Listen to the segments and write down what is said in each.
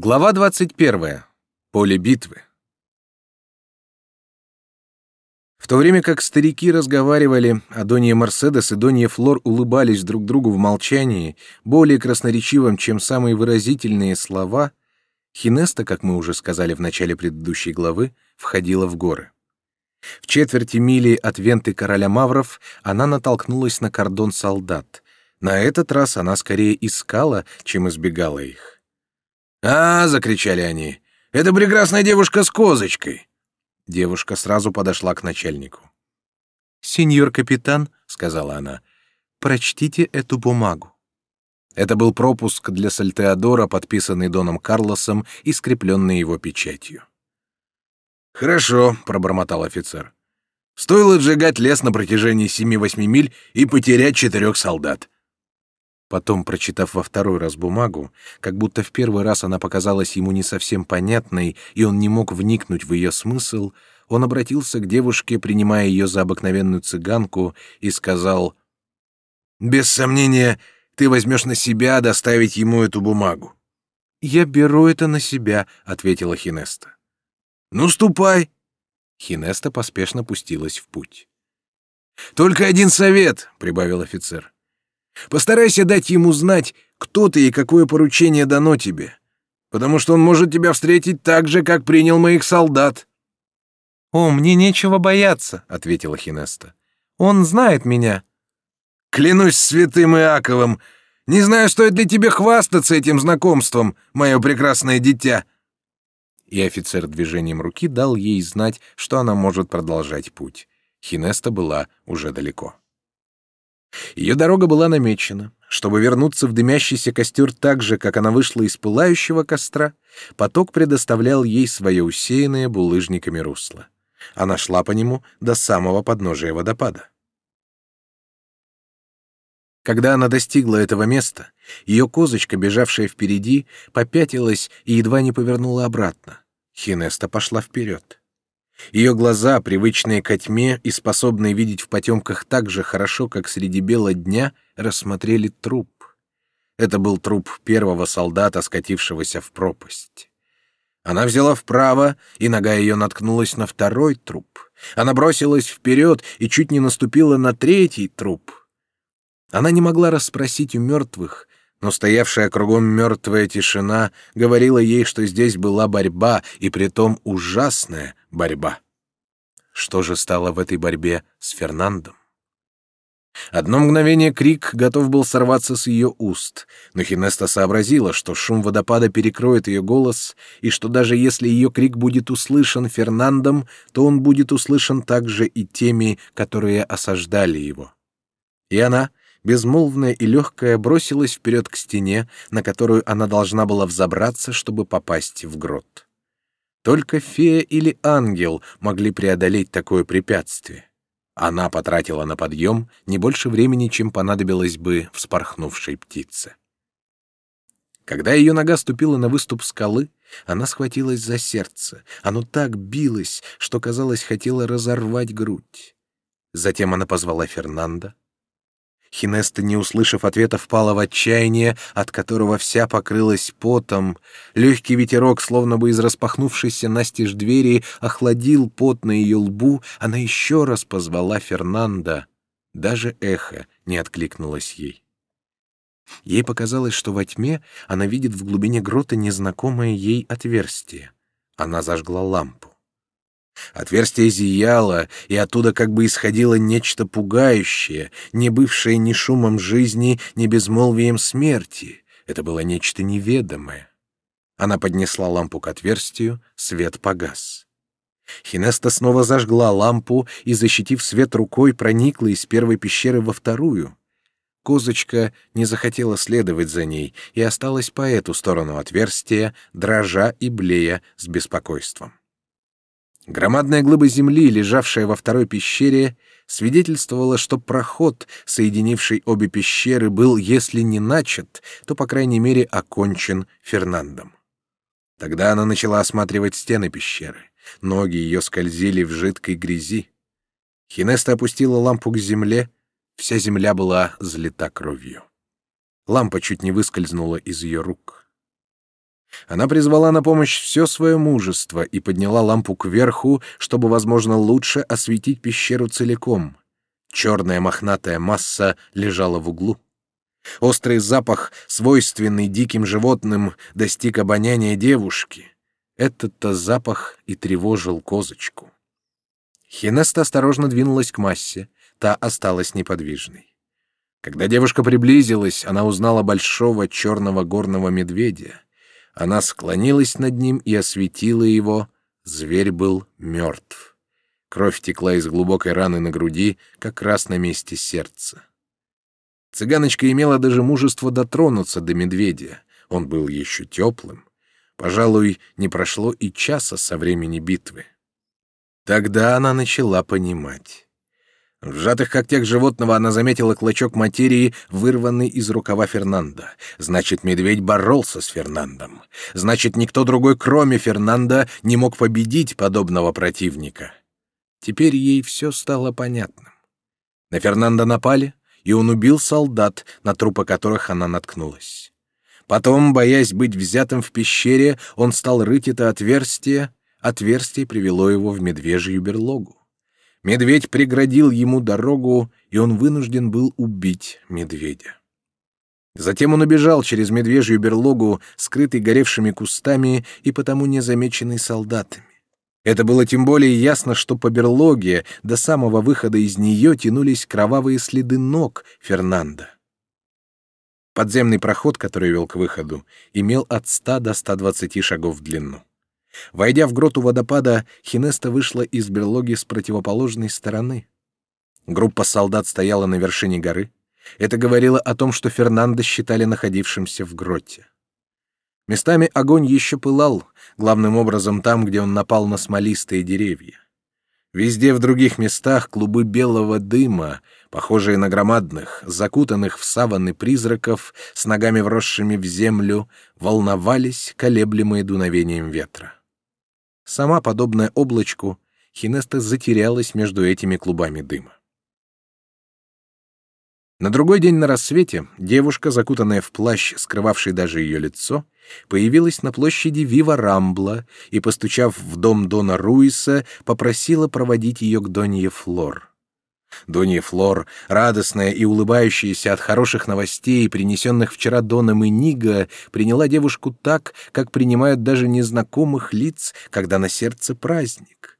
Глава 21. Поле битвы. В то время как старики разговаривали, а Донья Мерседес и Донья Флор улыбались друг другу в молчании, более красноречивым, чем самые выразительные слова, Хинеста, как мы уже сказали в начале предыдущей главы, входила в горы. В четверти мили от венты короля Мавров она натолкнулась на кордон солдат. На этот раз она скорее искала, чем избегала их. «А!» — закричали они. «Это прекрасная девушка с козочкой!» Девушка сразу подошла к начальнику. «Сеньор капитан», — сказала она, — «прочтите эту бумагу». Это был пропуск для Сальтеодора, подписанный Доном Карлосом и скрепленный его печатью. «Хорошо», — пробормотал офицер. «Стоило сжигать лес на протяжении семи-восьми миль и потерять четырех солдат. Потом, прочитав во второй раз бумагу, как будто в первый раз она показалась ему не совсем понятной, и он не мог вникнуть в ее смысл, он обратился к девушке, принимая ее за обыкновенную цыганку, и сказал, «Без сомнения, ты возьмешь на себя доставить ему эту бумагу». «Я беру это на себя», — ответила Хинеста. «Ну, ступай». Хинеста поспешно пустилась в путь. «Только один совет», — прибавил офицер. Постарайся дать ему знать, кто ты и какое поручение дано тебе, потому что он может тебя встретить так же, как принял моих солдат». «О, мне нечего бояться», — ответила Хинеста. «Он знает меня». «Клянусь святым Иаковом, не знаю, стоит ли тебе хвастаться этим знакомством, мое прекрасное дитя». И офицер движением руки дал ей знать, что она может продолжать путь. Хинеста была уже далеко. Ее дорога была намечена. Чтобы вернуться в дымящийся костер так же, как она вышла из пылающего костра, поток предоставлял ей свое усеянное булыжниками русло. Она шла по нему до самого подножия водопада. Когда она достигла этого места, ее козочка, бежавшая впереди, попятилась и едва не повернула обратно. Хинеста пошла вперед. Ее глаза, привычные ко тьме и способные видеть в потемках так же хорошо, как среди бела дня, рассмотрели труп. Это был труп первого солдата, скатившегося в пропасть. Она взяла вправо, и нога ее наткнулась на второй труп. Она бросилась вперед и чуть не наступила на третий труп. Она не могла расспросить у мертвых, но стоявшая кругом мертвая тишина говорила ей, что здесь была борьба, и притом ужасная борьба. Что же стало в этой борьбе с Фернандом? Одно мгновение крик готов был сорваться с ее уст, но Хинеста сообразила, что шум водопада перекроет ее голос, и что даже если ее крик будет услышан Фернандом, то он будет услышан также и теми, которые осаждали его. И она, безмолвная и легкая, бросилась вперед к стене, на которую она должна была взобраться, чтобы попасть в грот. Только фея или ангел могли преодолеть такое препятствие. Она потратила на подъем не больше времени, чем понадобилось бы вспорхнувшей птице. Когда ее нога ступила на выступ скалы, она схватилась за сердце. Оно так билось, что, казалось, хотело разорвать грудь. Затем она позвала Фернанда, Хинеста, не услышав ответа, впала в отчаяние, от которого вся покрылась потом. Легкий ветерок, словно бы из распахнувшейся настежь двери, охладил пот на ее лбу. Она еще раз позвала Фернанда. Даже эхо не откликнулось ей. Ей показалось, что во тьме она видит в глубине грота незнакомое ей отверстие. Она зажгла лампу. Отверстие зияло, и оттуда как бы исходило нечто пугающее, не бывшее ни шумом жизни, ни безмолвием смерти. Это было нечто неведомое. Она поднесла лампу к отверстию, свет погас. Хинеста снова зажгла лампу и, защитив свет рукой, проникла из первой пещеры во вторую. Козочка не захотела следовать за ней и осталась по эту сторону отверстия, дрожа и блея с беспокойством. Громадная глыба земли, лежавшая во второй пещере, свидетельствовала, что проход, соединивший обе пещеры, был, если не начат, то, по крайней мере, окончен Фернандом. Тогда она начала осматривать стены пещеры. Ноги ее скользили в жидкой грязи. Хинеста опустила лампу к земле. Вся земля была залита кровью. Лампа чуть не выскользнула из ее рук. Она призвала на помощь все свое мужество и подняла лампу кверху, чтобы, возможно, лучше осветить пещеру целиком. Черная мохнатая масса лежала в углу. Острый запах, свойственный диким животным, достиг обоняния девушки. Этот-то запах и тревожил козочку. Хинеста осторожно двинулась к массе, та осталась неподвижной. Когда девушка приблизилась, она узнала большого черного горного медведя. Она склонилась над ним и осветила его. Зверь был мертв. Кровь текла из глубокой раны на груди, как раз на месте сердца. Цыганочка имела даже мужество дотронуться до медведя. Он был еще теплым. Пожалуй, не прошло и часа со времени битвы. Тогда она начала понимать. В сжатых когтях животного она заметила клочок материи, вырванный из рукава Фернанда. Значит, медведь боролся с Фернандом. Значит, никто другой, кроме Фернанда, не мог победить подобного противника. Теперь ей все стало понятным. На Фернанда напали, и он убил солдат, на трупы которых она наткнулась. Потом, боясь быть взятым в пещере, он стал рыть это отверстие. Отверстие привело его в медвежью берлогу. Медведь преградил ему дорогу, и он вынужден был убить медведя. Затем он убежал через медвежью берлогу, скрытый горевшими кустами и потому незамеченный солдатами. Это было тем более ясно, что по берлоге до самого выхода из нее тянулись кровавые следы ног Фернанда. Подземный проход, который вел к выходу, имел от 100 до 120 шагов в длину. Войдя в гроту водопада, Хинеста вышла из берлоги с противоположной стороны. Группа солдат стояла на вершине горы. Это говорило о том, что Фернандо считали находившимся в гроте. Местами огонь еще пылал, главным образом там, где он напал на смолистые деревья. Везде в других местах клубы белого дыма, похожие на громадных, закутанных в саванны призраков, с ногами вросшими в землю, волновались, колеблемые дуновением ветра. Сама, подобная облачку, Хинеста затерялась между этими клубами дыма. На другой день на рассвете девушка, закутанная в плащ, скрывавший даже ее лицо, появилась на площади Вива Рамбла и, постучав в дом Дона Руиса, попросила проводить ее к Донье Флор. Донья Флор, радостная и улыбающаяся от хороших новостей, принесенных вчера Доном и Ниго, приняла девушку так, как принимают даже незнакомых лиц, когда на сердце праздник.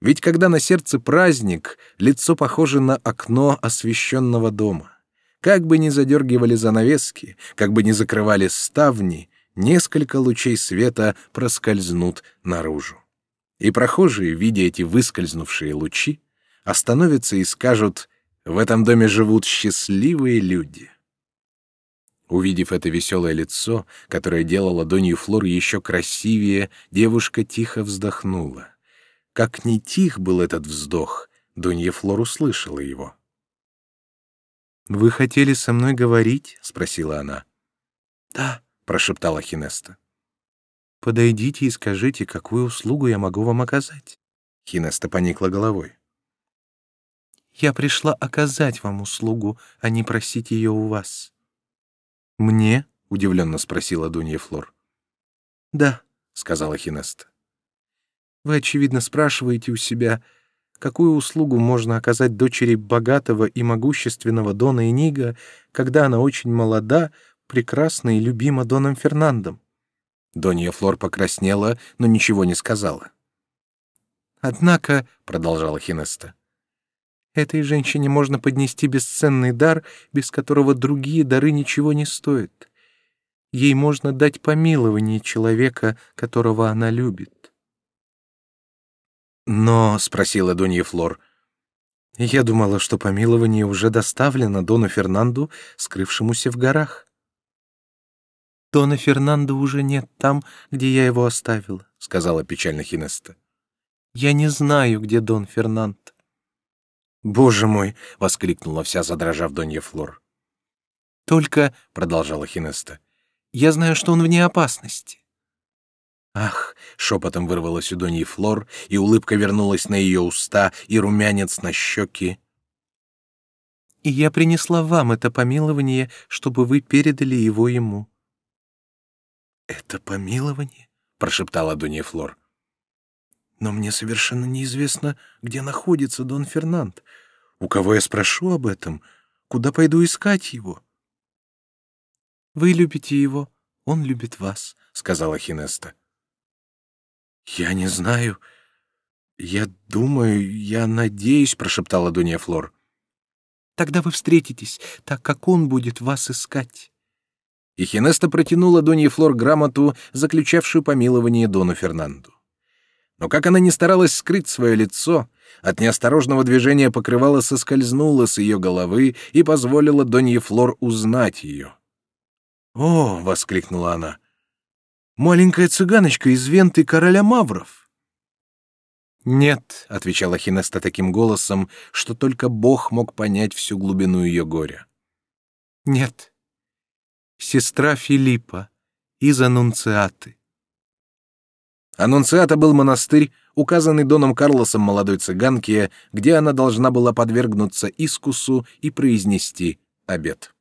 Ведь когда на сердце праздник, лицо похоже на окно освещенного дома. Как бы ни задергивали занавески, как бы ни закрывали ставни, несколько лучей света проскользнут наружу. И прохожие, видя эти выскользнувшие лучи, остановятся и скажут «В этом доме живут счастливые люди». Увидев это веселое лицо, которое делало Донью Флор еще красивее, девушка тихо вздохнула. Как ни тих был этот вздох, Донья Флор услышала его. «Вы хотели со мной говорить?» — спросила она. «Да», — прошептала Хинеста. «Подойдите и скажите, какую услугу я могу вам оказать?» Хинеста поникла головой. Я пришла оказать вам услугу, а не просить ее у вас». «Мне?» — удивленно спросила Дунья Флор. «Да», — сказала Хинеста. «Вы, очевидно, спрашиваете у себя, какую услугу можно оказать дочери богатого и могущественного Дона Энига, когда она очень молода, прекрасна и любима Доном Фернандом?» Донья Флор покраснела, но ничего не сказала. «Однако», — продолжала Хинеста, Этой женщине можно поднести бесценный дар, без которого другие дары ничего не стоят. Ей можно дать помилование человека, которого она любит. «Но», — спросила Донья Флор, — «я думала, что помилование уже доставлено Дону Фернанду, скрывшемуся в горах». «Дона Фернандо уже нет там, где я его оставила», — сказала печально Хинеста. «Я не знаю, где Дон Фернанд». «Боже мой!» — воскликнула вся, задрожав Донья Флор. «Только», — продолжала Хинеста, — «я знаю, что он вне опасности». «Ах!» — шепотом вырвалась у Доньи Флор, и улыбка вернулась на ее уста, и румянец на щеки. «И я принесла вам это помилование, чтобы вы передали его ему». «Это помилование?» — прошептала Дунья Флор. «Но мне совершенно неизвестно, где находится Дон Фернанд. У кого я спрошу об этом? Куда пойду искать его?» «Вы любите его, он любит вас», — сказала Хинеста. «Я не знаю. Я думаю, я надеюсь», — прошептала Дунья Флор. «Тогда вы встретитесь, так как он будет вас искать» и Хинеста протянула Донье Флор грамоту, заключавшую помилование Дону Фернанду. Но как она не старалась скрыть свое лицо, от неосторожного движения покрывало соскользнуло с ее головы и позволило Донье Флор узнать ее. «О!» — воскликнула она. «Маленькая цыганочка из венты короля Мавров!» «Нет», — отвечала Хинеста таким голосом, что только Бог мог понять всю глубину ее горя. «Нет, сестра Филиппа из Аннунциаты. Аннунциата был монастырь, указанный доном Карлосом молодой цыганке, где она должна была подвергнуться искусу и произнести обет.